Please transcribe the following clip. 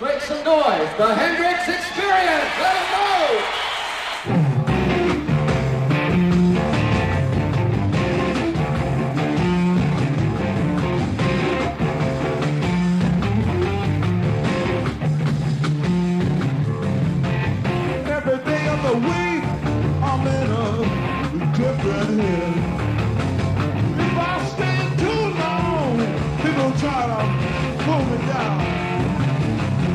Let's make some noise. The Hendrix Experience. Let them know. The I'm in a different. If I stand too long, people try to pull me down.